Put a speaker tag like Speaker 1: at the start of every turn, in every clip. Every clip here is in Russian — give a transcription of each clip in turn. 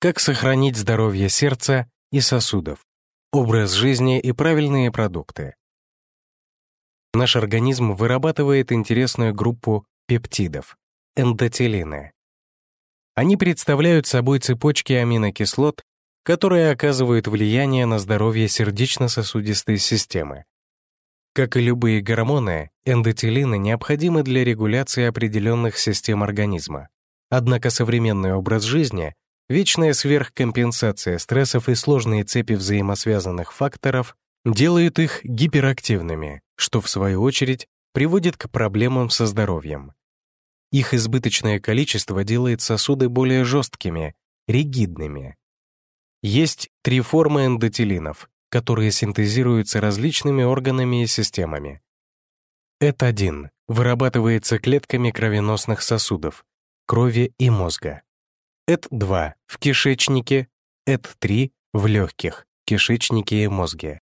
Speaker 1: Как сохранить здоровье сердца и сосудов, образ жизни и правильные продукты. Наш организм вырабатывает интересную группу пептидов — эндотелины. Они представляют собой цепочки аминокислот, которые оказывают влияние на здоровье сердечно-сосудистой системы. Как и любые гормоны, эндотелины необходимы для регуляции определенных систем организма. Однако современный образ жизни Вечная сверхкомпенсация стрессов и сложные цепи взаимосвязанных факторов делают их гиперактивными, что, в свою очередь, приводит к проблемам со здоровьем. Их избыточное количество делает сосуды более жесткими, ригидными. Есть три формы эндотелинов, которые синтезируются различными органами и системами. Эт1 вырабатывается клетками кровеносных сосудов, крови и мозга. ЭТ2 в кишечнике, ЭТ3 в легких, кишечнике и мозге.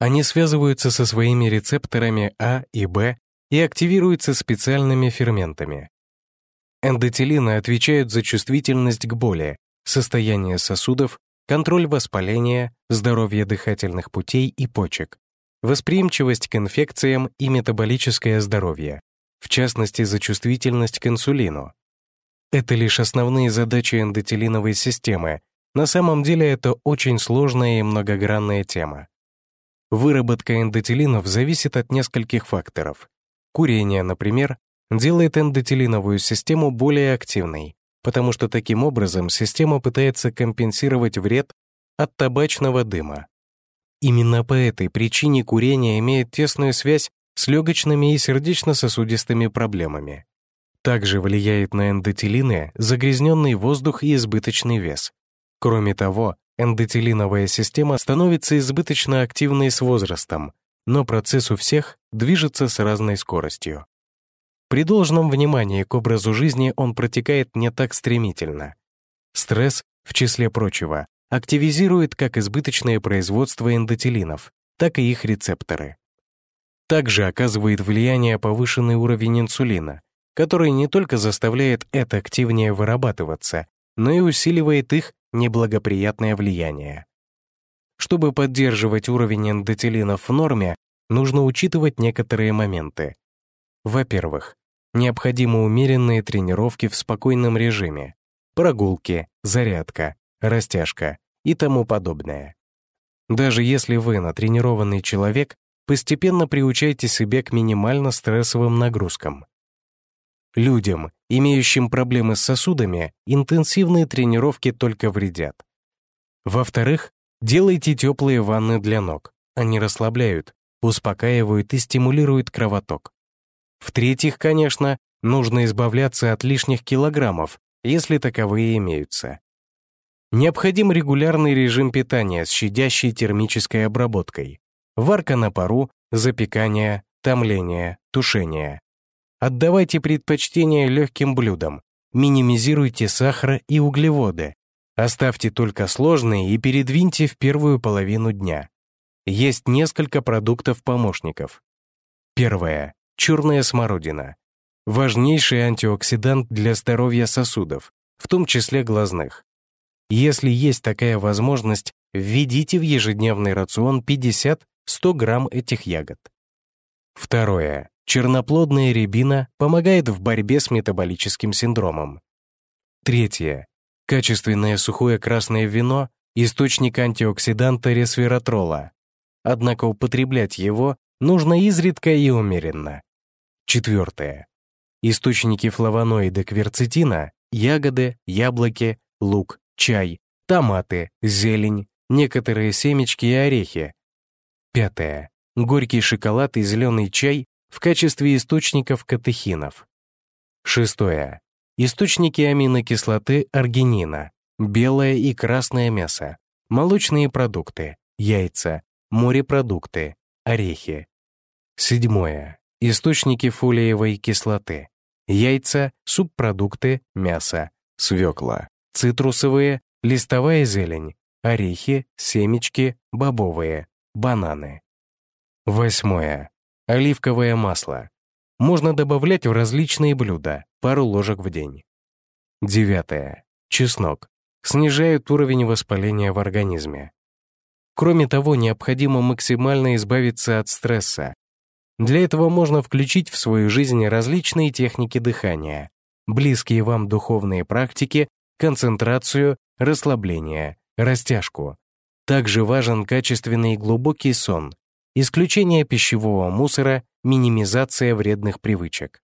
Speaker 1: Они связываются со своими рецепторами А и Б и активируются специальными ферментами. Эндотелины отвечают за чувствительность к боли, состояние сосудов, контроль воспаления, здоровье дыхательных путей и почек, восприимчивость к инфекциям и метаболическое здоровье, в частности за чувствительность к инсулину, это лишь основные задачи эндотелиновой системы. На самом деле это очень сложная и многогранная тема. Выработка эндотелинов зависит от нескольких факторов. Курение, например, делает эндотелиновую систему более активной, потому что таким образом система пытается компенсировать вред от табачного дыма. Именно по этой причине курение имеет тесную связь с легочными и сердечно-сосудистыми проблемами. Также влияет на эндотелины загрязненный воздух и избыточный вес. Кроме того, эндотелиновая система становится избыточно активной с возрастом, но процесс у всех движется с разной скоростью. При должном внимании к образу жизни он протекает не так стремительно. Стресс, в числе прочего, активизирует как избыточное производство эндотелинов, так и их рецепторы. Также оказывает влияние повышенный уровень инсулина, который не только заставляет это активнее вырабатываться, но и усиливает их неблагоприятное влияние. Чтобы поддерживать уровень эндотелинов в норме, нужно учитывать некоторые моменты. Во-первых, необходимы умеренные тренировки в спокойном режиме, прогулки, зарядка, растяжка и тому подобное. Даже если вы натренированный человек, постепенно приучайте себя к минимально стрессовым нагрузкам. Людям, имеющим проблемы с сосудами, интенсивные тренировки только вредят. Во-вторых, делайте теплые ванны для ног. Они расслабляют, успокаивают и стимулируют кровоток. В-третьих, конечно, нужно избавляться от лишних килограммов, если таковые имеются. Необходим регулярный режим питания с щадящей термической обработкой. Варка на пару, запекание, томление, тушение. Отдавайте предпочтение легким блюдам, минимизируйте сахар и углеводы, оставьте только сложные и передвиньте в первую половину дня. Есть несколько продуктов-помощников. Первое. Черная смородина. Важнейший антиоксидант для здоровья сосудов, в том числе глазных. Если есть такая возможность, введите в ежедневный рацион 50-100 грамм этих ягод. Второе. Черноплодная рябина помогает в борьбе с метаболическим синдромом. Третье. Качественное сухое красное вино — источник антиоксиданта ресвератрола. Однако употреблять его нужно изредка и умеренно. Четвертое. Источники флавоноида кверцетина — ягоды, яблоки, лук, чай, томаты, зелень, некоторые семечки и орехи. Пятое. Горький шоколад и зеленый чай в качестве источников катехинов. Шестое. Источники аминокислоты аргинина, белое и красное мясо, молочные продукты, яйца, морепродукты, орехи. Седьмое. Источники фолиевой кислоты, яйца, субпродукты, мясо, свекла, цитрусовые, листовая зелень, орехи, семечки, бобовые, бананы. Восьмое. Оливковое масло. Можно добавлять в различные блюда, пару ложек в день. Девятое. Чеснок. снижают уровень воспаления в организме. Кроме того, необходимо максимально избавиться от стресса. Для этого можно включить в свою жизнь различные техники дыхания, близкие вам духовные практики, концентрацию, расслабление, растяжку. Также важен качественный и глубокий сон, исключение пищевого мусора, минимизация вредных привычек.